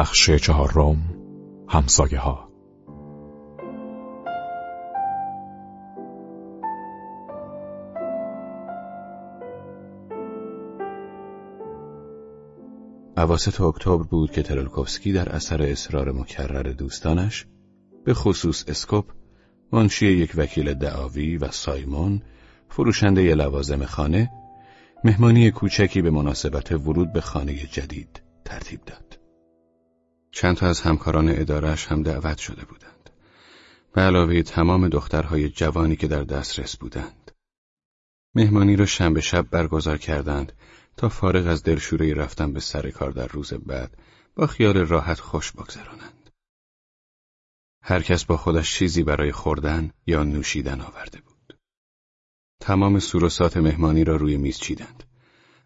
بخش چهارم همسایه ها اواسط اکتبر بود که ترلکوفسکی در اثر اصرار مکرر دوستانش به خصوص اسکوپ منشی یک وکیل دعاوی و سایمون فروشنده لوازم خانه مهمانی کوچکی به مناسبت ورود به خانه جدید ترتیب داد. چند تا از همکاران ادارش هم دعوت شده بودند. به علاوه تمام دخترهای جوانی که در دسترس بودند. مهمانی را شنبه شب برگزار کردند تا فارغ از دلشوره رفتن به سر کار در روز بعد با خیال راحت خوش بگذرانند. هر کس با خودش چیزی برای خوردن یا نوشیدن آورده بود. تمام سوروسات مهمانی را روی میز چیدند.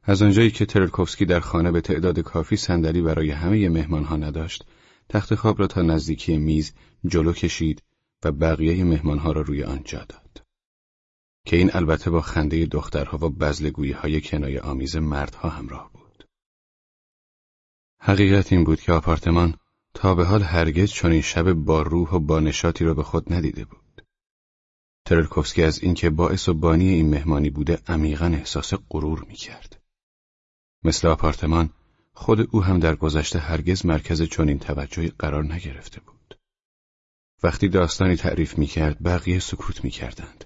از آنجایی که ترلکوفسکی در خانه به تعداد کافی صندلی برای همه مهمانها نداشت، تخت خواب را تا نزدیکی میز جلو کشید و بقیه مهمانها را روی آن جا داد. که این البته با خنده دخترها و بزلگویی های کنایه آمیز مردها همراه بود. حقیقت این بود که آپارتمان تا به حال هرگز چنین شب با روح و با نشاطی را به خود ندیده بود. ترلکوفسکی از اینکه باعث و بانی این مهمانی بوده عمیقا احساس غرور می‌کرد. مثل آپارتمان خود او هم در گذشته هرگز مرکز چنین توجهی قرار نگرفته بود. وقتی داستانی تعریف می کرد بقیه سکوت می کردند.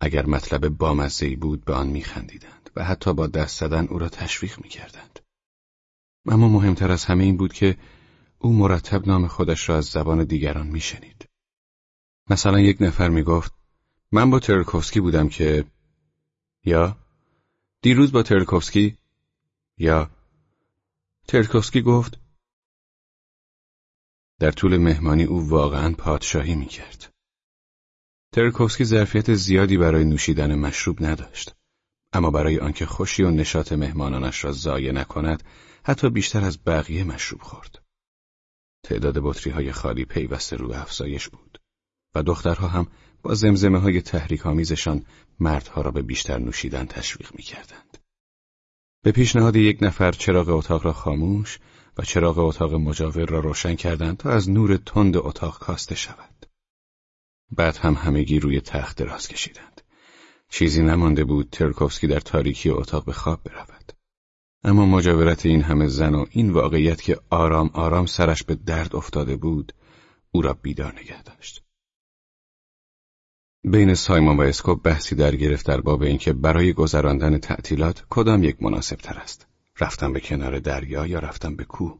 اگر مطلب بامزهی بود به آن می خندیدند و حتی با دست زدن او را تشویق می کردند. اما مهمتر از همه این بود که او مرتب نام خودش را از زبان دیگران می شنید. مثلا یک نفر می گفت من با ترکوفسکی بودم که یا دیروز با ترکوفسکی یا ترکوسکی گفت در طول مهمانی او واقعا پادشاهی می‌کرد. ترکوفسکی ظرفیت زیادی برای نوشیدن مشروب نداشت. اما برای آنکه خوشی و نشاط مهمانانش را ضایع نکند حتی بیشتر از بقیه مشروب خورد. تعداد بطری های خالی پیوسته رو افزایش بود و دخترها هم با زمزمه های تحریک آمیزشان مردها را به بیشتر نوشیدن تشویق می‌کردند. به پیشنهاد یک نفر چراغ اتاق را خاموش و چراغ اتاق مجاور را روشن کردند تا از نور تند اتاق کاسته شود. بعد هم همگی روی تخت دراز کشیدند. چیزی نمانده بود ترکوفسکی در تاریکی اتاق به خواب برود. اما مجاورت این همه زن و این واقعیت که آرام آرام سرش به درد افتاده بود او را بیدار نگه داشت. بین سایمون و اسکوپ بحثی در گرفت در باب اینکه برای گذراندن تعطیلات کدام یک مناسب تر است رفتن به کنار دریا یا رفتن به کوه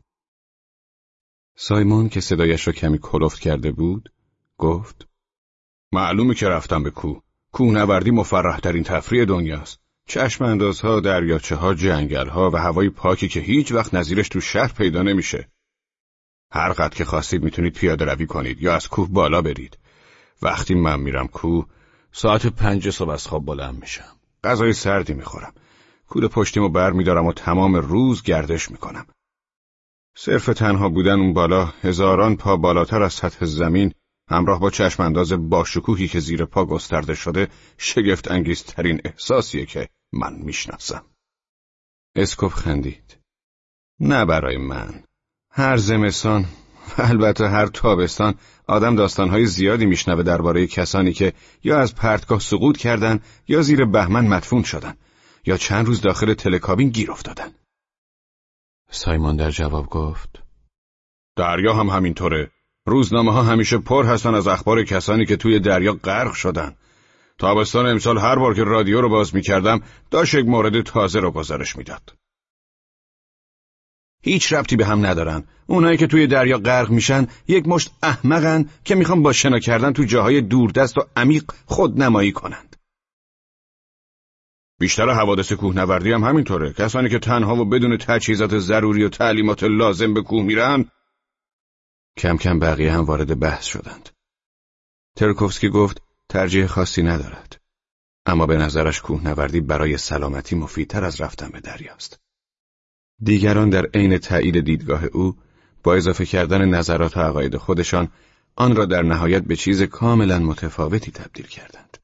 سایمون که صدایش را کمی کلفت کرده بود گفت معلومه که رفتن به کوه کوه نوردی مفرح ترین تفریح دنیاست چشم اندازها، دریاچه ها، جنگل ها و هوای پاکی که هیچ وقت نظیرش تو شهر پیدا نمیشه. هر قد که خواستید می‌تونید پیاده روی کنید یا از کوه بالا برید. وقتی من میرم کو ساعت پنج صبح از خواب بلند میشم. غذای سردی می‌خورم. کول پشتیمو بر میدارم و تمام روز گردش می‌کنم. صرف تنها بودن اون بالا هزاران پا بالاتر از سطح زمین همراه با چشم انداز باشکوهی که زیر پا گسترده شده شگفت انگیزترین احساسیه که من می‌شناسم. اسکوپ خندید. نه برای من. هر زمستان البته هر تابستان آدم داستانهای زیادی میشنوه درباره کسانی که یا از پرتگاه سقوط کردن یا زیر بهمن مدفون شدن یا چند روز داخل تلکابین گیر افتادن. سایمون در جواب گفت دریا هم همینطوره. روزنامه ها همیشه پر هستن از اخبار کسانی که توی دریا غرق شدن. تابستان امسال هر بار که رادیو رو باز می‌کردم داشت یک مورد تازه رو گزارش می‌داد. هیچ ربطی به هم ندارن اونایی که توی دریا غرق میشن یک مشت احمقن که می‌خوان با شنا کردن تو جاهای دوردست و عمیق خود نمایی کنند بیشتر حوادث کوهنوردی هم همینطوره کسانی که تنها و بدون تجهیزات ضروری و تعلیمات لازم به کوه میرن کم کم بقیه هم وارد بحث شدند. ترکوفسکی گفت ترجیح خاصی ندارد. اما به نظرش کوهنوردی برای سلامتی مفیدتر از رفتن به دریاست. دیگران در عین تایید دیدگاه او با اضافه کردن نظرات و عقاید خودشان آن را در نهایت به چیز کاملا متفاوتی تبدیل کردند.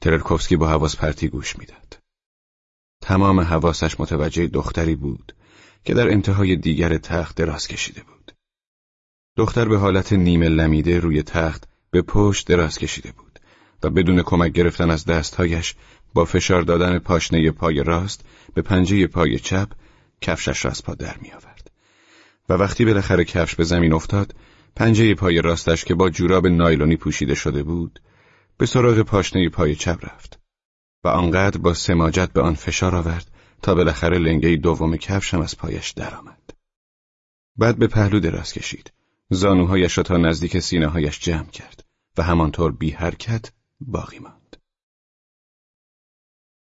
تررکوفسکی با حواس پرتی گوش می‌داد. تمام حواسش متوجه دختری بود که در انتهای دیگر تخت دراز کشیده بود. دختر به حالت نیمه لمیده روی تخت به پشت دراز کشیده بود و بدون کمک گرفتن از دستهایش با فشار دادن پاشنه پای راست به پنجه پای چپ کفشش را از پا در می آورد. و وقتی بالاخره کفش به زمین افتاد پنجه پای راستش که با جوراب نایلونی پوشیده شده بود به سراغ پاشنه پای چپ رفت و آنقدر با سماجت به آن فشار آورد تا بالاخره لنگه دوم کفشم از پایش درآمد. بعد به پهلو دراز کشید. زانوهایش را تا نزدیک سینه هایش جمع کرد و همانطور بی حرکت باقی ماند.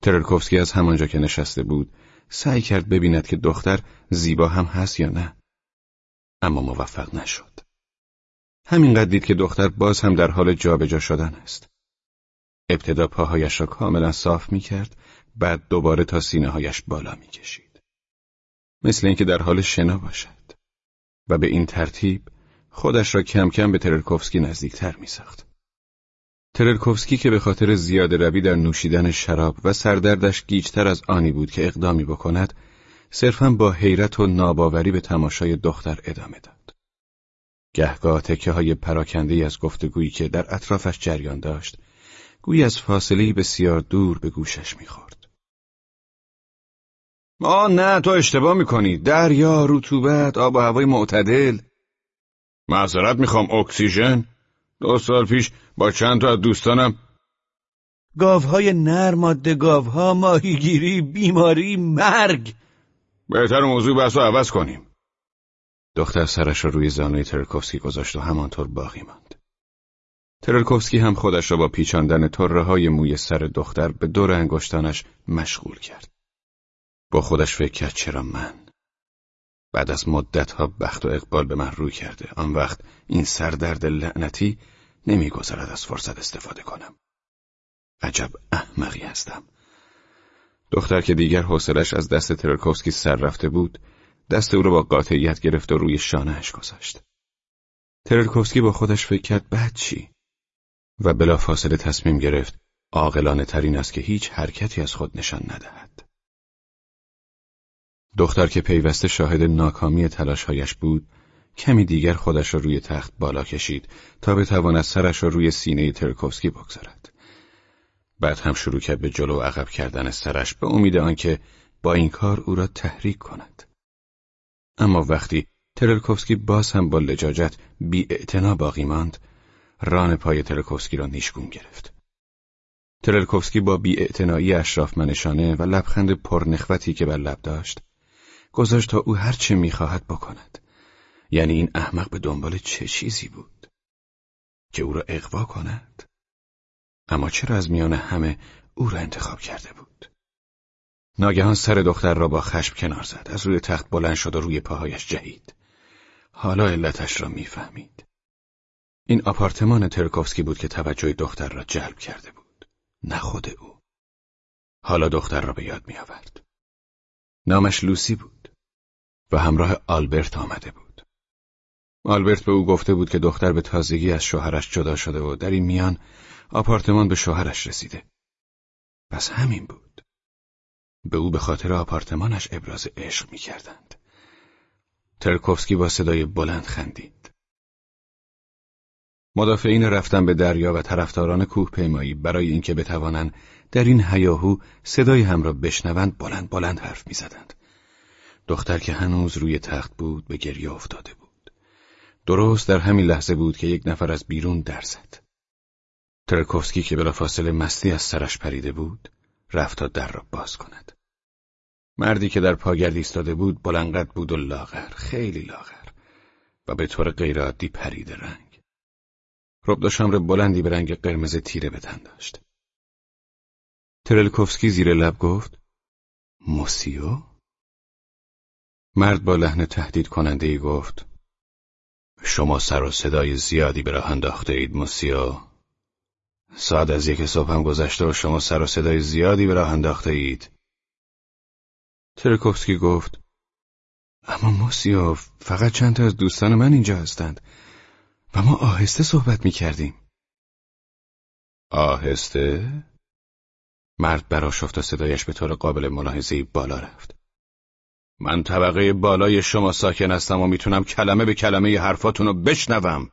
تررکوفسکی از همانجا که نشسته بود سعی کرد ببیند که دختر زیبا هم هست یا نه. اما موفق نشد. همینقدر دید که دختر باز هم در حال جابجا شدن است. ابتدا پاهایش را کاملا صاف می کرد بعد دوباره تا سینه هایش بالا می کشید. مثل اینکه در حال شنا باشد و به این ترتیب خودش را کم کم به ترلکوفسکی نزدیکتر می ساخت. ترلکوفسکی که به خاطر زیاده روی در نوشیدن شراب و سردردش گیجتر از آنی بود که اقدامی بکند صرفا با حیرت و ناباوری به تماشای دختر ادامه داد. گهگاه تکه های پراکنده از گفتگویی که در اطرافش جریان داشت گویی از فاصله بسیار دور به گوشش می‌خورد. آه نه تو اشتباه می‌کنی دریا رطوبت آب و هوای معتدل معذرت می‌خوام اکسیژن دو سال پیش با چند تا از دوستانم گاوهای نر ماده گاوها ماهیگیری بیماری مرگ بهتر موضوع بحث رو عوض کنیم دختر سرش را روی زانوی ترکوفسکی گذاشت و همانطور باقی ماند ترلکوفسکی هم خودش را با پیچاندن طره های موی سر دختر به دور انگشتانش مشغول کرد. با خودش فکر کرد چرا من؟ بعد از مدتها بخت و اقبال به من روی کرده. آن وقت این سردرد لعنتی نمیگذرد از فرصت استفاده کنم. عجب احمقی هستم. دختر که دیگر حوصلش از دست ترلکوفسکی سر رفته بود، دست او را با قاطعیت گرفت و روی شانهش گذاشت. ترلکوفسکی با خودش فکر کرد بعد چی؟ و بلافاصله تصمیم گرفت عاقلانه ترین است که هیچ حرکتی از خود نشان ندهد. دختر که پیوسته شاهد ناکامی تلاشهایش بود، کمی دیگر خودش را روی تخت بالا کشید تا بتواند سرش را روی سینه ترکوفسکی بگذارد. بعد هم شروع کرد به جلو عقب کردن سرش به امید آنکه با این کار او را تحریک کند. اما وقتی ترلکوفسکی باز هم با لجاجت بی باقی ماند، ران پای ترکوفسکی را نیشگون گرفت. ترلکوفسکی با بیاعتنایی اشراف منشانه و لبخند پرنخوتی که بر لب داشت گذاشت تا او هر چه می‌خواهد بکند یعنی این احمق به دنبال چه چیزی بود؟ که او را اقوا کند؟ اما چرا از میان همه او را انتخاب کرده بود؟ ناگهان سر دختر را با خشم کنار زد. از روی تخت بلند شد و روی پاهایش جهید. حالا علتش را می‌فهمید. این آپارتمان ترکوفسکی بود که توجه دختر را جلب کرده بود نه خود او. حالا دختر را به یاد می آورد نامش لوسی بود و همراه آلبرت آمده بود. آلبرت به او گفته بود که دختر به تازگی از شوهرش جدا شده و در این میان آپارتمان به شوهرش رسیده پس همین بود به او به خاطر آپارتمانش ابراز عشق می کردند ترکوفسکی با صدای بلند خندید مدافعین رفتن به دریا و طرفداران کوه پیمایی برای اینکه بتوانند در این هیاهو صدای هم را بشنوند بلند بلند حرف می‌زدند. دختر که هنوز روی تخت بود به گریه افتاده بود. درست در همین لحظه بود که یک نفر از بیرون در زد. ترکوفسکی که بلافاصله مستی از سرش پریده بود، رفت تا در را باز کند. مردی که در پاگرد ایستاده بود بلندقد بود و لاغر، خیلی لاغر و به طور غیرعادی پریده رنگ. ربدا شمر بلندی به رنگ قرمز تیره به داشت. ترلکوفسکی زیر لب گفت موسیو؟ مرد با لحن تهدید کننده ای گفت شما سر و صدای زیادی به راه انداخته اید موسیو. ساعت از یک صبح هم گذشته و شما سر و صدای زیادی به راه انداخته اید. ترکوفسکی گفت اما موسیو فقط چند تا از دوستان من اینجا هستند و ما آهسته صحبت می کردیم. آهسته؟ مرد براشفت و صدایش به طور قابل ملاحظه بالا رفت. من طبقه بالای شما ساکن هستم و می‌تونم کلمه به کلمه حرفاتون رو بشنوم.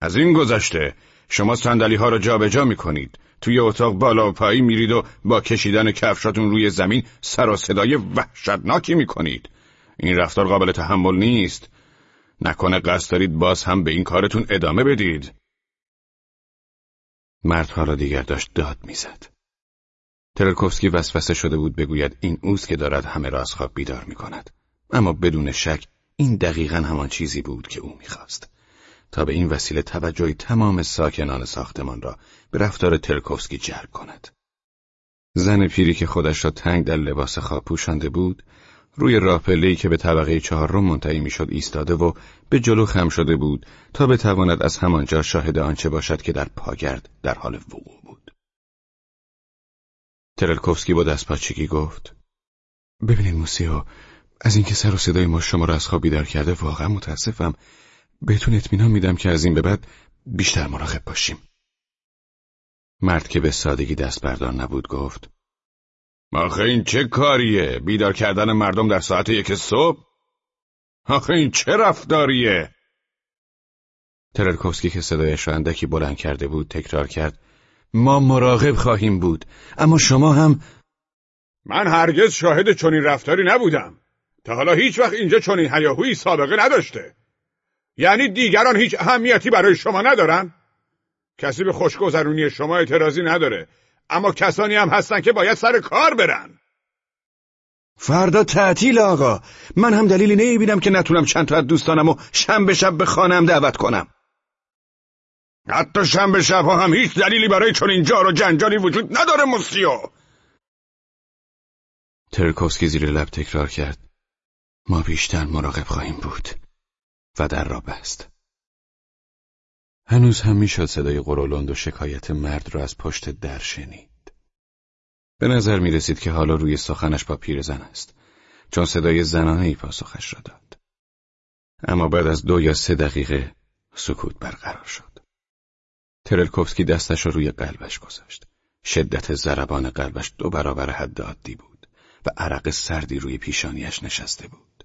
از این گذشته شما سندلی ها رو جابجا می‌کنید. توی اتاق بالا و پایی میرید و با کشیدن کفشاتون روی زمین سر و صدای وحشتناکی می‌کنید. این رفتار قابل تحمل نیست. نکنه قصد دارید باز هم به این کارتون ادامه بدید. مرد حالا دیگر داشت داد می‌زد. ترلکوفسکی وسوسه شده بود بگوید این اوست که دارد همه را از خواب بیدار می کند. اما بدون شک این دقیقا همان چیزی بود که او می‌خواست. تا به این وسیله توجه تمام ساکنان ساختمان را به رفتار ترکوفسکی جلب کند. زن پیری که خودش را تنگ در لباس خواب پوشانده بود، روی راه که به طبقه چهارم منتهی می‌شد ایستاده و به جلو خم شده بود تا بتواند از همانجا شاهد آنچه باشد که در پاگرد در حال وقوع بود. ترلکوفسکی با دستپاچگی گفت. ببینید موسیو از اینکه سر و صدای ما شما را از خواب بیدار کرده واقعا متاسفم. بهتون اطمینان میدم که از این به بعد بیشتر مراقب باشیم. مرد که به سادگی دست بردار نبود گفت آخه این چه کاریه؟ بیدار کردن مردم در ساعت یک صبح؟ آخه این چه رفتاریه؟ ترلکوفسکی که صدایش را اندکی بلند کرده بود تکرار کرد ما مراقب خواهیم بود. اما شما هم من هرگز شاهد چنین رفتاری نبودم. تا حالا هیچ وقت اینجا چنین هیاهویی سابقه نداشته. یعنی دیگران هیچ اهمیتی برای شما ندارن؟ کسی به خوشگذرونی شما اعتراضی نداره. اما کسانی هم هستن که باید سر کار برن. فردا تعطیل آقا. من هم دلیلی نمی‌بینم که نتونم چند تا از دوستانم و شنبه شب به خانم دعوت کنم. حتی شنبه شبها هم هیچ دلیلی برای چون اینجا و جنجالی وجود نداره موسیو ترکوفسکی زیر لب تکرار کرد. ما بیشتر مراقب خواهیم بود و در را بست. هنوز هم می‌شد صدای قرولند و شکایت مرد را از پشت در شنید. به نظر می رسید که حالا روی سخنش با پیرزن است چون صدای زنانه ای پاسخش را داد. اما بعد از دو یا سه دقیقه سکوت برقرار شد. ترلکوفسکی دستش رو روی قلبش گذاشت. شدت ضربان قلبش دو برابر حد عادی بود و عرق سردی روی پیشانیش نشسته بود.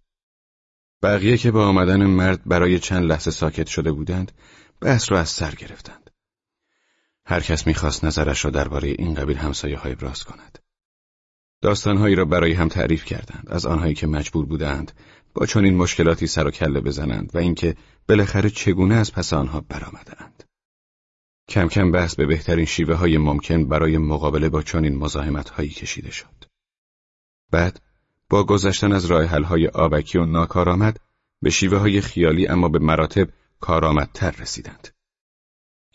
بقیه که با آمدن مرد برای چند لحظه ساکت شده بودند، بحث را از سر گرفتند. هر کس می‌خواست نظرش را درباره این قبیل همسایه های ابراز کند. داستانهایی را برای هم تعریف کردند از آنهایی که مجبور بودند با چنین مشکلاتی سر و کله بزنند و اینکه بالاخره چگونه از پس آنها برآمدند. کم کم بحث به بهترین شیوه های ممکن برای مقابله با چنین مزاحمت هایی کشیده شد. بعد با گذشتن از راه های آبکی و ناکارآمد به شیوه های خیالی اما به مراتب کارآمدتر رسیدند.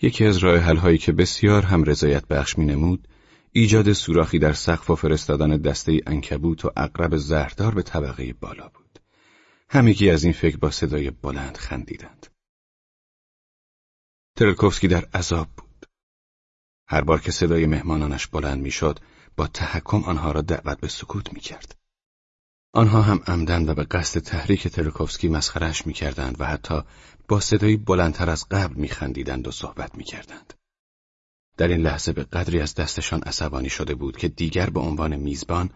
یکی از راه هایی که بسیار هم رضایت بخش می نمود، ایجاد سوراخی در سقف و فرستادن دسته انکبوت و اقرب زهردار به طبقه بالا بود. همگی از این فکر با صدای بلند خندیدند. ترلکوفسکی در عذاب بود. هر بار که صدای مهمانانش بلند می‌شد، با تحکم آنها را دعوت به سکوت می‌کرد. آنها هم عمدن و به قصد تحریک ترکوفسکی مسخرش می‌کردند و حتی با صدایی بلندتر از قبل میخندیدند و صحبت می‌کردند. در این لحظه به قدری از دستشان عصبانی شده بود که دیگر به عنوان میزبان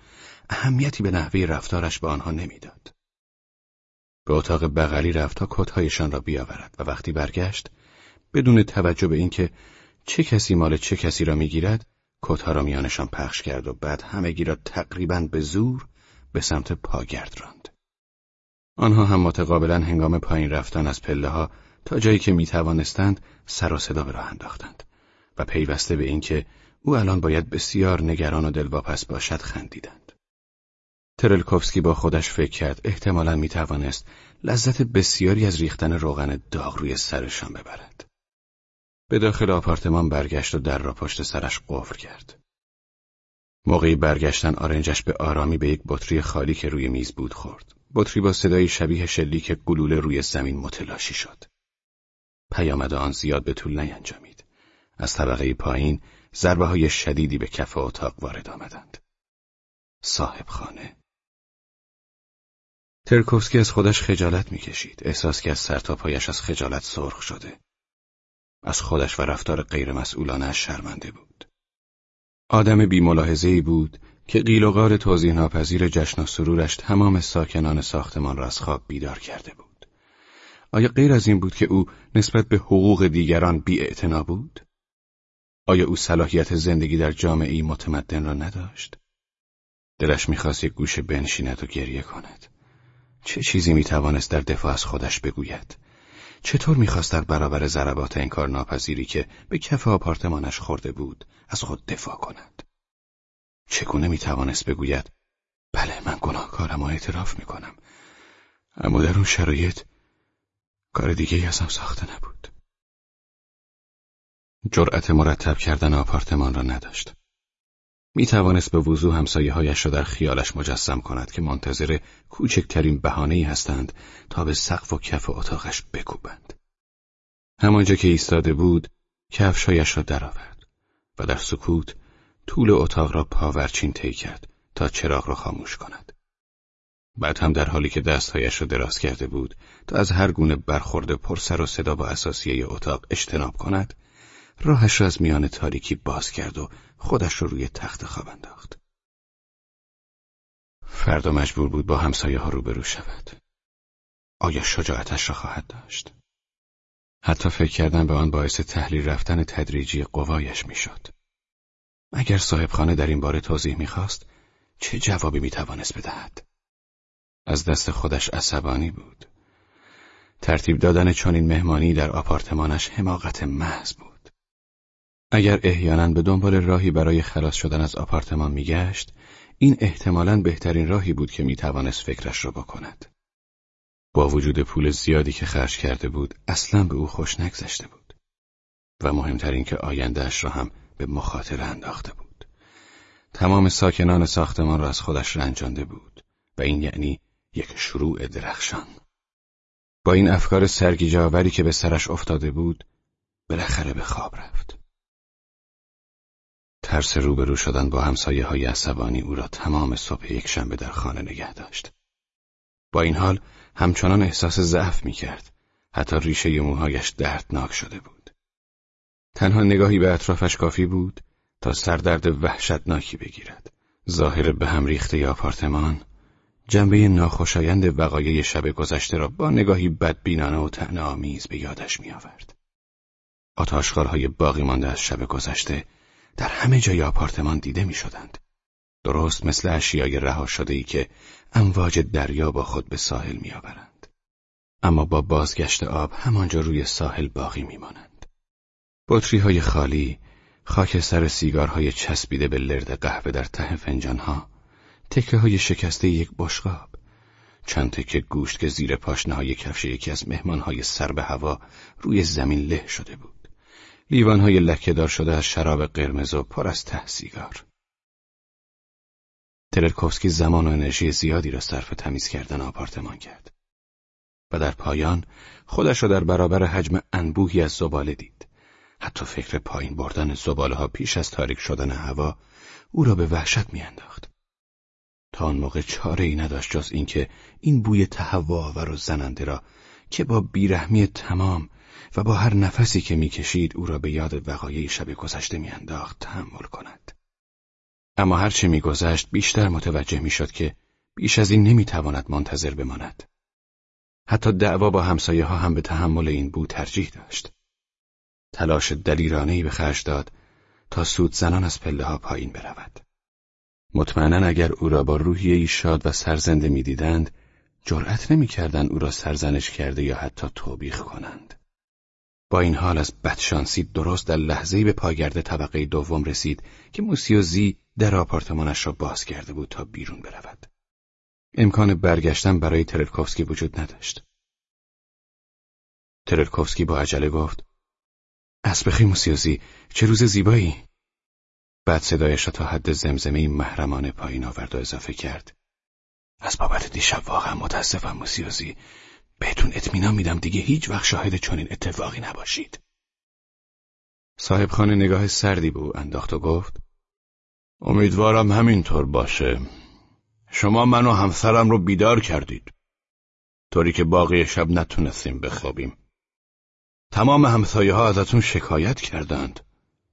اهمیتی به نحوه رفتارش به آنها نمی‌داد. به اتاق بغلی رفت تا کتهایشان را بیاورد و وقتی برگشت بدون توجه به اینکه چه کسی مال چه کسی را می‌گیرد کتها را میانشان پخش کرد و بعد همگی را تقریبا به زور به سمت پاگرد راند. آنها هم متقابلا هنگام پایین رفتن از پله ها تا جایی که می توانستند سر و صدا به راه انداختند و پیوسته به اینکه او الان باید بسیار نگران و دلواپس باشد خندیدند. ترلکوفسکی با خودش فکر کرد احتمالا می توانست لذت بسیاری از ریختن روغن داغ روی سرشان ببرد. به داخل آپارتمان برگشت و در را پشت سرش قفل کرد. موقعی برگشتن آرنجش به آرامی به یک بطری خالی که روی میز بود خورد. بطری با صدای شبیه شلیک گلوله روی زمین متلاشی شد. پیامد آن زیاد به طول نینجامید. از طبقه پایین ضربه های شدیدی به کف اتاق وارد آمدند. صاحب خانه ترکوفسکی از خودش خجالت می‌کشید. احساس که از سر تا پایش از خجالت سرخ شده. از خودش و رفتار غیرمسئولانه شرمنده بود. آدم بی بود که قیل و غار توضیح ناپذیر جشن و سرورش تمام ساکنان ساختمان را از خواب بیدار کرده بود. آیا غیر از این بود که او نسبت به حقوق دیگران بی بود؟ آیا او صلاحیت زندگی در جامعه متمدن را نداشت؟ دلش می‌خواست یک گوشه بنشیند و گریه کند. چه چیزی می‌توانست در دفاع از خودش بگوید؟ چطور می‌خواست در برابر ضربات انکار ناپذیری که به کف آپارتمانش خورده بود از خود دفاع کند؟ چگونه می‌توانست بگوید بله من گناهکارم و اعتراف می‌کنم اما در اون شرایط کار دیگه ازم ساخته نبود جرأت مرتب کردن آپارتمان را نداشت می توانست به وضوح همسایه هایش را در خیالش مجسم کند که منتظر کوچکترین بهانه‌ای هستند تا به سقف و کف اتاقش بکوبند. همانجا که ایستاده بود، کفشایش را درآورد و در سکوت طول اتاق را پاورچین طی کرد تا چراغ را خاموش کند. بعد هم در حالی که دستهایش را دراز کرده بود تا از هر گونه برخورد پرسر و صدا با اساسیه اتاق اجتناب کند، راهش را از میان تاریکی باز کرد و خودش را روی تخت خواب انداخت. فردا مجبور بود با همسایه ها روبرو شود. آیا شجاعتش را خواهد داشت؟ حتی فکر کردن به آن باعث تحلیل رفتن تدریجی قوایش می‌شد. اگر صاحب خانه در این باره توضیح می‌خواست چه جوابی می‌توانست بدهد؟ از دست خودش عصبانی بود. ترتیب دادن چنین مهمانی در آپارتمانش حماقت محض بود. اگر احیانا به دنبال راهی برای خلاص شدن از آپارتمان میگشت، این احتمالا بهترین راهی بود که می‌توانست فکرش را بکند. با وجود پول زیادی که خرج کرده بود، اصلا به او خوش نگذشته بود. و مهمترین که آیندهش را هم به مخاطره انداخته بود. تمام ساکنان ساختمان را از خودش رنجانده بود و این یعنی یک شروع درخشان. با این افکار سرگیجاوری که به سرش افتاده بود، بالاخره به خواب رفت. ترس روبرو شدن با همسایه های عصبانی او را تمام صبح یک شنبه در خانه نگه داشت. با این حال همچنان احساس ضعف می کرد. حتی ریشه موهایش دردناک شده بود. تنها نگاهی به اطرافش کافی بود تا سردرد وحشتناکی بگیرد. ظاهر به هم ریخته آپارتمان، جنبه ناخوشایند وقایع شب گذشته را با نگاهی بدبینانه و تنه آمیز به یادش می آورد. آتاشخارهای باقی مانده از شب گذشته در همه جای آپارتمان دیده می شدند. درست مثل اشیای رها شده ای که امواج دریا با خود به ساحل می آورند. اما با بازگشت آب همانجا روی ساحل باقی می مانند. بطری های خالی، خاک سر سیگارهای چسبیده به لرد قهوه در ته فنجانها، تکه های شکسته یک بشقاب، چند تکه گوشت که زیر پاشنه های کفش یکی از مهمانهای سر به هوا روی زمین له شده بود. لیوانهای لکهدار شده از شراب قرمز و پر از ته سیگار. ترلکوفسکی زمان و انرژی زیادی را صرف تمیز کردن آپارتمان کرد. و در پایان خودش را در برابر حجم انبوهی از زباله دید. حتی فکر پایین بردن زباله ها پیش از تاریک شدن هوا او را به وحشت میانداخت. تا آن موقع چاره ای نداشت جز اینکه این بوی تهوع و زننده را که با بیرحمی تمام و با هر نفسی که می‌کشید او را به یاد وقایع شب گذشته میانداخت تحمل کند. اما هرچه میگذشت بیشتر متوجه می‌شد که بیش از این نمی‌تواند منتظر بماند. حتی دعوا با همسایه ها هم به تحمل این بو ترجیح داشت. تلاش دلیرانهای به خرج داد تا سود زنان از پله ها پایین برود. مطمئنا اگر او را با روحیه شاد و سرزنده می‌دیدند جرأت نمی‌کردند او را سرزنش کرده یا حتی توبیخ کنند. با این حال از بدشانسی درست در لحظه‌ای به پاگرد طبقه دوم رسید که موسیوزی در آپارتمانش را باز کرده بود تا بیرون برود. امکان برگشتن برای ترلکوفسکی وجود نداشت. ترلکوفسکی با عجله گفت اسبخی موسیوزی چه روز زیبایی بعد صدایش را تا حد زمزمه محرمانه پایین آورد و اضافه کرد از بابت دیشب واقعا متاسفم موسیوزی بهتون اطمینان میدم دیگه هیچ وقت شاهد چنین اتفاقی نباشید. صاحب خانه نگاه سردی به او انداخت و گفت امیدوارم همینطور باشه. شما من و همسرم رو بیدار کردید. طوری که باقی شب نتونستیم بخوابیم. تمام همسایه ها ازتون شکایت کردند.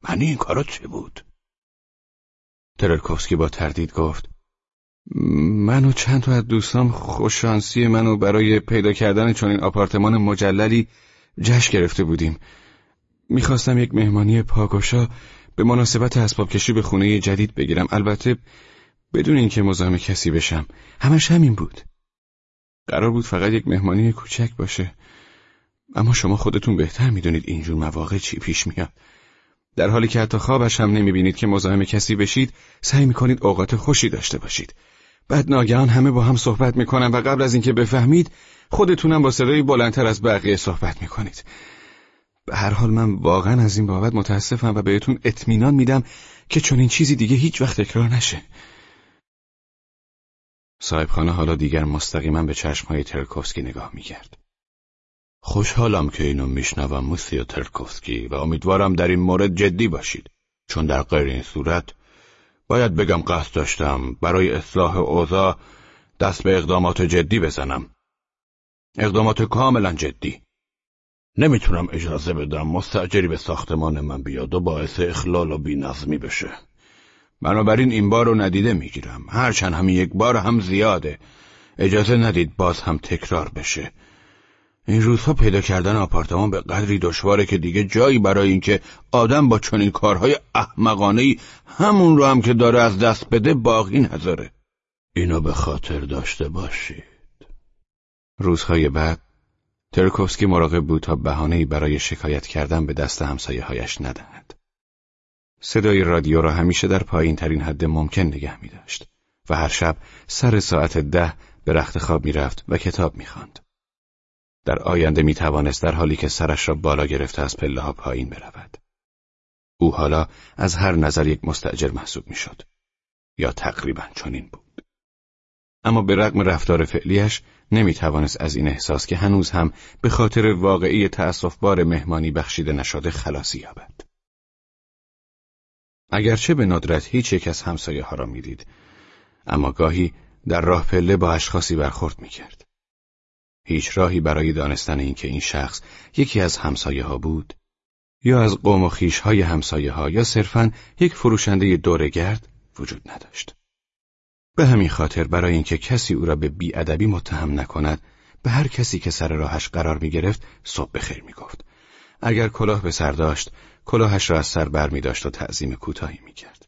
معنی این کارا چه بود؟ ترلکوفسکی با تردید گفت من و چند تا از دوستام خوششانسی منو برای پیدا کردن چنین آپارتمان مجللی جشن گرفته بودیم. می‌خواستم یک مهمانی پاگوشا به مناسبت اسباب کشی به خونه جدید بگیرم. البته بدون اینکه مزاحم کسی بشم. همش همین بود. قرار بود فقط یک مهمانی کوچک باشه. اما شما خودتون بهتر می‌دونید اینجور مواقع چی پیش میاد. در حالی که حتی خوابش هم نمی‌بینید که مزاحم کسی بشید سعی می‌کنید اوقات خوشی داشته باشید. بعد ناگهان همه با هم صحبت می‌کنن و قبل از اینکه بفهمید خودتونم با صدای بلندتر از بقیه صحبت می‌کنید. به هر حال من واقعا از این بابت متاسفم و بهتون اطمینان میدم که چون این چیزی دیگه هیچ وقت تکرار نشه. صاحبخانه حالا دیگر مستقیما به چشمهای ترکوفسکی نگاه می‌کرد. خوشحالم که اینو میشنوم موسیو ترکوفسکی و امیدوارم در این مورد جدی باشید چون در غیر این صورت باید بگم قصد داشتم برای اصلاح اوضاع دست به اقدامات جدی بزنم. اقدامات کاملا جدی. نمی‌تونم اجازه بدم مستجری به ساختمان من بیاد و باعث اخلال و بینظمی بشه. بنابراین این بار رو ندیده می‌گیرم. هرچند همین یک بار هم زیاده. اجازه ندید باز هم تکرار بشه. این روزها پیدا کردن آپارتمان به قدری دشواره که دیگه جایی برای اینکه آدم با چنین کارهای احمقانه همون رو هم که داره از دست بده باقی نذاره اینو به خاطر داشته باشید روزهای بعد ترکوفسکی مراقب بود تا بهانه‌ای برای شکایت کردن به دست همسایه هایش ندهد. صدای رادیو را همیشه در پایین ترین حد ممکن نگه می داشت و هر شب سر ساعت ده به رخت خواب می رفت و کتاب می خاند. در آینده می توانست در حالی که سرش را بالا گرفته از پله ها پایین برود. او حالا از هر نظر یک مستجر محسوب می شد. یا تقریبا چنین بود. اما به رغم رفتار فعلیش نمی توانست از این احساس که هنوز هم به خاطر واقعی بار مهمانی بخشیده نشده خلاصی یابد. اگرچه به ندرت هیچ یک از همسایه ها را می‌دید، اما گاهی در راه پله با اشخاصی برخورد می کرد. هیچ راهی برای دانستن اینکه این شخص یکی از همسایه ها بود یا از قوم و خیش های همسایه ها یا صرفا یک فروشنده دورگرد وجود نداشت. به همین خاطر برای اینکه کسی او را به بیادبی متهم نکند به هر کسی که سر راهش قرار می گرفت صبح بخیر می گفت. اگر کلاه به سر داشت کلاهش را از سر بر می داشت و تعظیم کوتاهی می کرد.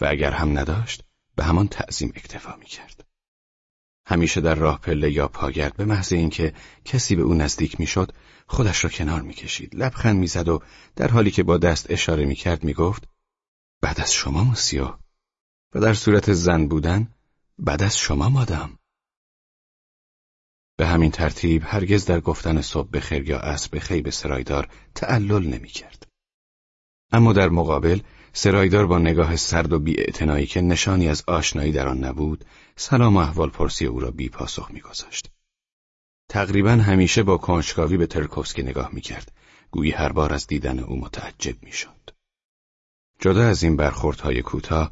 و اگر هم نداشت به همان تعظیم اکتفا می کرد. همیشه در راه پله یا پاگرد به محض اینکه کسی به او نزدیک می‌شد خودش را کنار می‌کشید. لبخند می‌زد و در حالی که با دست اشاره می‌کرد می‌گفت بعد از شما موسیو. و در صورت زن بودن بعد از شما مادم به همین ترتیب هرگز در گفتن صبح بخیر یا عصر بخیر به سرایدار تعلل نمی‌کرد. اما در مقابل سرایدار با نگاه سرد و بیاعتنایی که نشانی از آشنایی در آن نبود سلام و احوال پرسی او را بی پاسخ میگذاشت. تقریبا همیشه با کنجکاوی به ترکوفسکی نگاه می‌کرد. گویی هر بار از دیدن او متعجب می‌شد. جدا از این برخوردهای کوتاه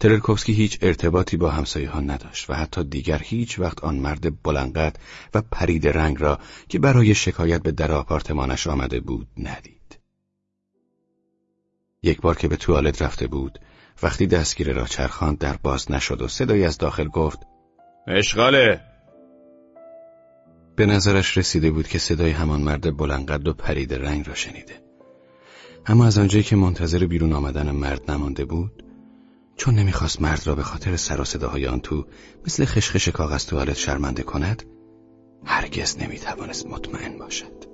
ترکوفسکی هیچ ارتباطی با همسایه ها نداشت و حتی دیگر هیچ وقت آن مرد بلنقد و پرید رنگ را که برای شکایت به در آپارتمانش آمده بود ندید. یک بار که به توالت رفته بود وقتی دستگیر را چرخاند در باز نشد و صدایی از داخل گفت اشغاله به نظرش رسیده بود که صدای همان مرد بلنقد و پرید رنگ را شنیده. اما از آنجایی که منتظر بیرون آمدن مرد نمانده بود چون نمی‌خواست مرد را به خاطر سر و صداهای آن تو مثل خشخش کاغذ توالت شرمنده کند هرگز نمی‌توانست مطمئن باشد.